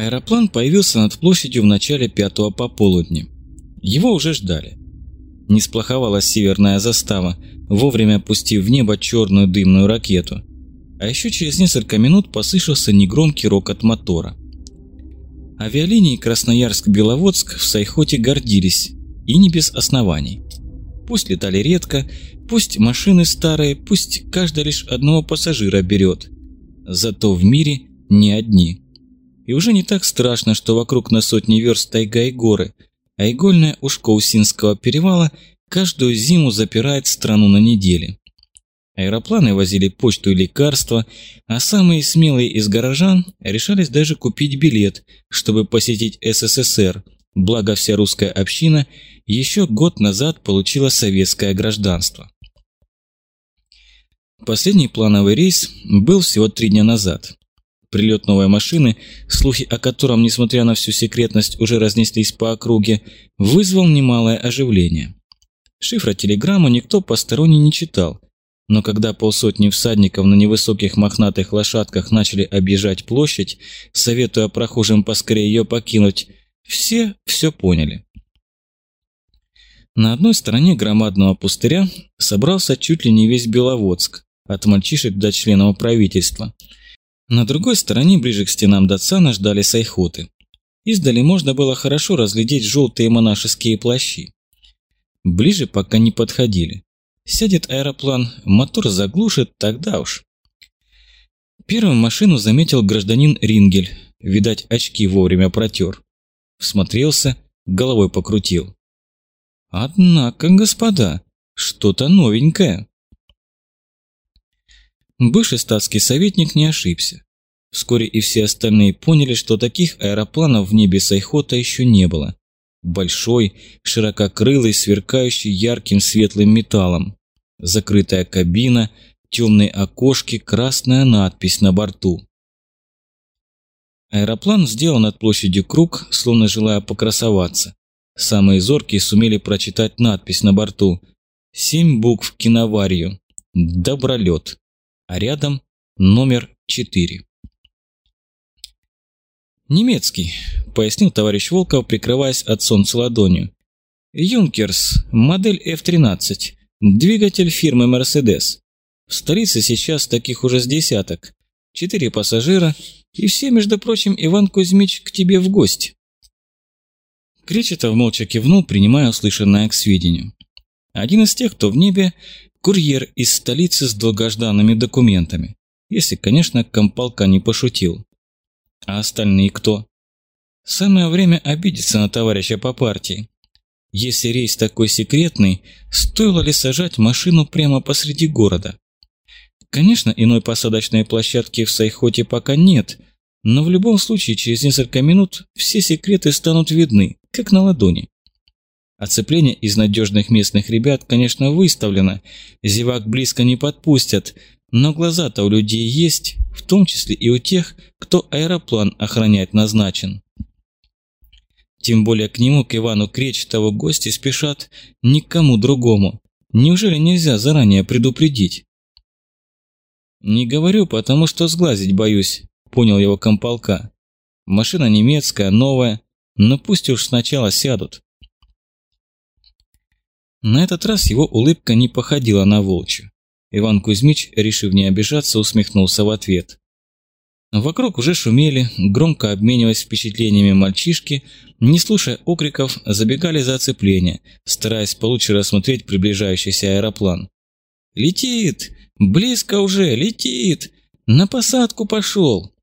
Аэроплан появился над площадью в начале пятого пополудни. Его уже ждали. Не сплоховала северная застава, вовремя пустив в небо черную дымную ракету. А еще через несколько минут послышался негромкий рокот мотора. Авиалинии Красноярск-Беловодск в Сайхоте гордились, и не без оснований. Пусть летали редко, пусть машины старые, пусть каждый лишь одного пассажира берет. Зато в мире не одни. И уже не так страшно, что вокруг на сотни верст тайга и горы, а игольное ушко Усинского перевала каждую зиму запирает страну на неделе. Аэропланы возили почту и лекарства, а самые смелые из горожан решались даже купить билет, чтобы посетить СССР, благо вся русская община еще год назад получила советское гражданство. Последний плановый рейс был всего три дня назад. Прилет новой машины, слухи о котором, несмотря на всю секретность, уже разнеслись по округе, вызвал немалое оживление. Шифра телеграмму никто посторонний не читал, но когда полсотни всадников на невысоких мохнатых лошадках начали объезжать площадь, советуя прохожим поскорее ее покинуть, все все поняли. На одной стороне громадного пустыря собрался чуть ли не весь Беловодск, от мальчишек до членов правительства – на другой стороне, ближе к стенам Датсана, ждали сайхоты. Издали можно было хорошо разглядеть желтые монашеские плащи. Ближе пока не подходили. Сядет аэроплан, мотор заглушит, тогда уж. Первым машину заметил гражданин Рингель. Видать, очки вовремя протер. Всмотрелся, головой покрутил. Однако, господа, что-то новенькое. Бывший статский советник не ошибся. Вскоре и все остальные поняли, что таких аэропланов в небе Сайхота еще не было. Большой, ширококрылый, сверкающий ярким светлым металлом. Закрытая кабина, темные окошки, красная надпись на борту. Аэроплан сделал над площадью круг, словно желая покрасоваться. Самые зоркие сумели прочитать надпись на борту. Семь букв киноварию. Добролет а рядом номер 4. «Немецкий», – пояснил товарищ Волков, прикрываясь от солнца ладонью. «Юнкерс, модель F-13, двигатель фирмы Mercedes. В столице сейчас таких уже с десяток. Четыре пассажира, и все, между прочим, Иван Кузьмич к тебе в гости». Кречетов молча кивнул, принимая услышанное к сведению. Один из тех, кто в небе, Курьер из столицы с долгожданными документами. Если, конечно, комполка не пошутил. А остальные кто? Самое время обидеться на товарища по партии. Если рейс такой секретный, стоило ли сажать машину прямо посреди города? Конечно, иной посадочной площадки в Сайхоте пока нет, но в любом случае через несколько минут все секреты станут видны, как на ладони. Оцепление из надежных местных ребят, конечно, выставлено, зевак близко не подпустят, но глаза-то у людей есть, в том числе и у тех, кто аэроплан охранять назначен. Тем более к нему, к Ивану Кречетову, гости спешат никому другому. Неужели нельзя заранее предупредить? «Не говорю, потому что сглазить боюсь», – понял его комполка. «Машина немецкая, новая, но пусть уж сначала сядут». На этот раз его улыбка не походила на волчью. Иван Кузьмич, решив не обижаться, усмехнулся в ответ. Вокруг уже шумели, громко обмениваясь впечатлениями мальчишки, не слушая окриков, забегали за оцепление, стараясь получше рассмотреть приближающийся аэроплан. «Летит! Близко уже! Летит! На посадку пошел!»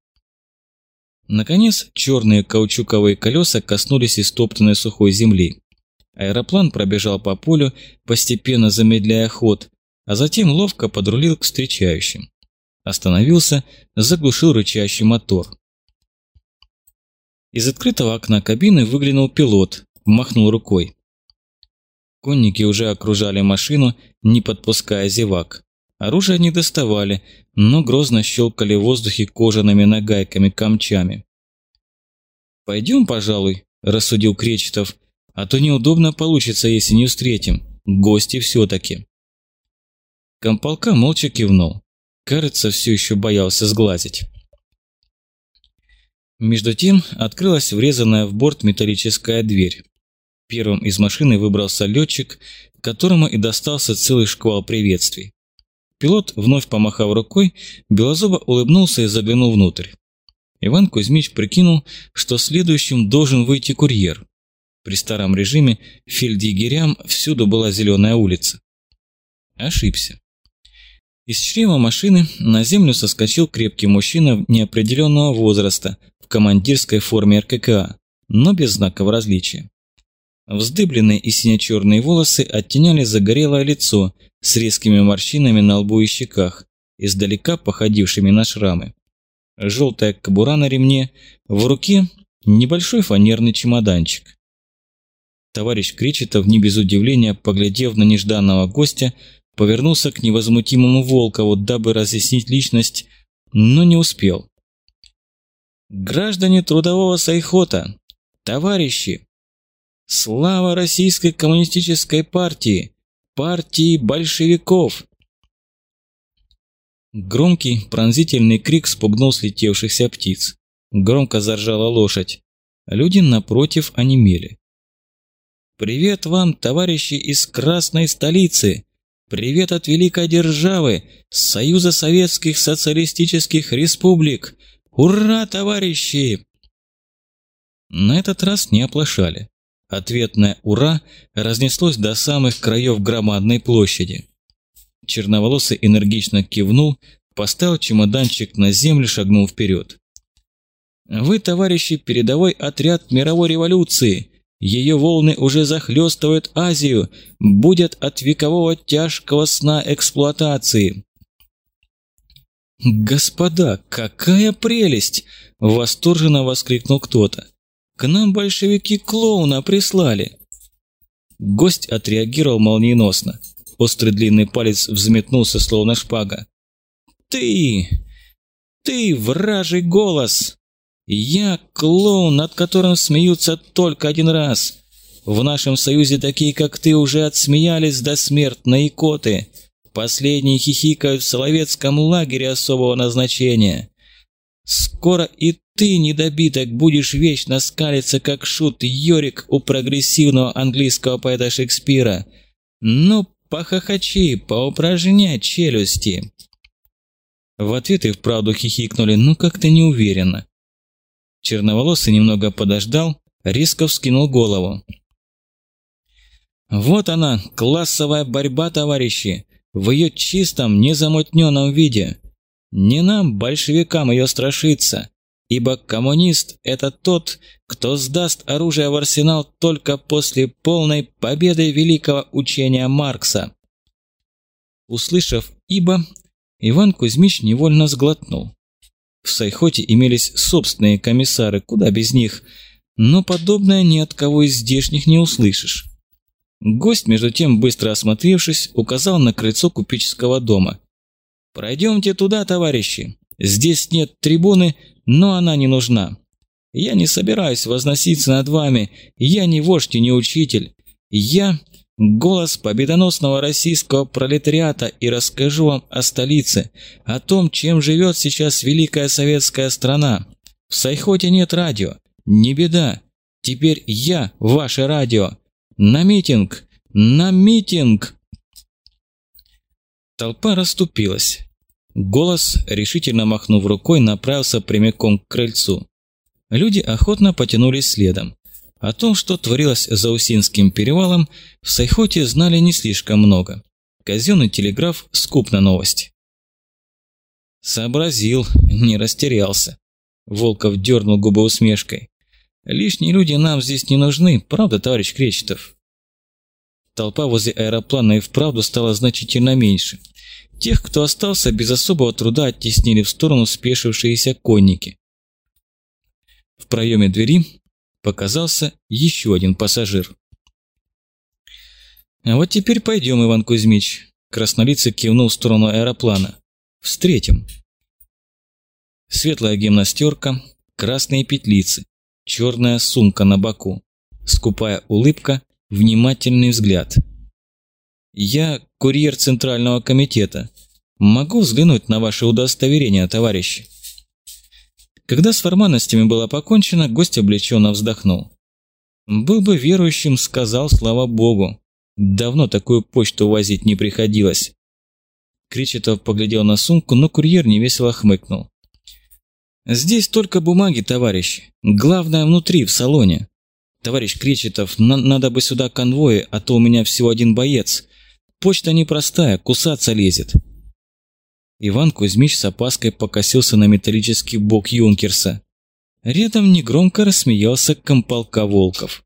Наконец, черные каучуковые колеса коснулись истоптанной сухой земли. Аэроплан пробежал по полю, постепенно замедляя ход, а затем ловко подрулил к встречающим. Остановился, заглушил рычащий мотор. Из открытого окна кабины выглянул пилот, махнул рукой. Конники уже окружали машину, не подпуская зевак. Оружие не доставали, но грозно щелкали в воздухе кожаными нагайками-камчами. «Пойдем, пожалуй», – рассудил Кречетов, а то неудобно получится, если не встретим. Гости все-таки. Комполка молча кивнул. Кажется, все еще боялся сглазить. Между тем открылась врезанная в борт металлическая дверь. Первым из машины выбрался летчик, которому и достался целый шквал приветствий. Пилот, вновь помахав рукой, белозубо улыбнулся и заглянул внутрь. Иван Кузьмич прикинул, что следующим должен выйти курьер. При старом режиме фельдъегерям всюду была зеленая улица. Ошибся. Из чрева машины на землю соскочил крепкий мужчина неопределенного возраста в командирской форме РККА, но без знаков различия. Вздыбленные и сине-черные волосы оттеняли загорелое лицо с резкими морщинами на лбу и щеках, издалека походившими на шрамы. Желтая кобура на ремне, в руке небольшой фанерный чемоданчик. Товарищ Кречетов, не без удивления, поглядев на нежданного гостя, повернулся к невозмутимому Волкову, дабы разъяснить личность, но не успел. «Граждане трудового сайхота! Товарищи! Слава Российской коммунистической партии! Партии большевиков!» Громкий, пронзительный крик спугнул слетевшихся птиц. Громко заржала лошадь. Люди напротив онемели. «Привет вам, товарищи из Красной столицы! Привет от великой державы, Союза Советских Социалистических Республик! Ура, товарищи!» На этот раз не оплошали. Ответное «Ура» разнеслось до самых краев громадной площади. Черноволосый энергично кивнул, поставил чемоданчик на землю, шагнул вперед. «Вы, товарищи, передовой отряд мировой революции! Ее волны уже захлестывают Азию, будет от векового тяжкого сна эксплуатации!» «Господа, какая прелесть!» – восторженно воскликнул кто-то. К нам большевики клоуна прислали!» Гость отреагировал молниеносно. Острый длинный палец взметнулся, словно шпага. «Ты! Ты, вражий голос! Я клоун, над которым смеются только один раз. В нашем союзе такие, как ты, уже отсмеялись до смертной икоты. Последние хихикают в Соловецком лагере особого назначения. Скоро и ты, недобиток, будешь вечно скалиться, как шут Йорик у прогрессивного английского поэта Шекспира. Ну, похохочи, поупражняй челюсти. В ответ и вправду хихикнули, но как-то неуверенно. Черноволосый немного подождал, резко вскинул голову. Вот она, классовая борьба, товарищи, в ее чистом, незамутненном виде. Не нам, большевикам, ее страшиться, ибо коммунист – это тот, кто сдаст оружие в арсенал только после полной победы великого учения Маркса. Услышав «ибо», Иван Кузьмич невольно сглотнул. В Сайхоте имелись собственные комиссары, куда без них, но подобное ни от кого из здешних не услышишь. Гость, между тем, быстро осмотревшись, указал на крыльцо купеческого дома – «Пройдемте туда, товарищи. Здесь нет трибуны, но она не нужна. Я не собираюсь возноситься над вами, я не вождь и не учитель. Я – голос победоносного российского пролетариата и расскажу вам о столице, о том, чем живет сейчас великая советская страна. В Сайхоте нет радио. Не беда. Теперь я – ваше радио. На митинг! На митинг!» Толпа расступилась. Голос, решительно махнув рукой, направился прямиком к крыльцу. Люди охотно потянулись следом. О том, что творилось за Усинским перевалом, в Сайхоте знали не слишком много. Казенный телеграф скуп на новость. Сообразил, не растерялся. Волков дернул губы усмешкой. Лишние люди нам здесь не нужны, правда, товарищ Кречетов? Толпа возле аэроплана и вправду стала значительно меньше. Тех, кто остался, без особого труда оттеснили в сторону спешившиеся конники. В проеме двери показался еще один пассажир. «А вот теперь пойдем, Иван Кузьмич», – краснолицый кивнул в сторону аэроплана. «Встретим». Светлая гимнастерка, красные петлицы, черная сумка на боку, скупая улыбка, внимательный взгляд – «Я курьер Центрального комитета. Могу взглянуть на ваше удостоверение, товарищи?» Когда с формальностями было покончено, гость облегченно вздохнул. «Был бы верующим, сказал, слава богу. Давно такую почту возить не приходилось». Кречетов поглядел на сумку, но курьер невесело хмыкнул. «Здесь только бумаги, товарищ. Главное внутри, в салоне. Товарищ Кречетов, на надо бы сюда конвои, а то у меня всего один боец. Почта непростая, кусаться лезет». Иван Кузьмич с опаской покосился на металлический бок Юнкерса. Рядом негромко рассмеялся комполка Волков.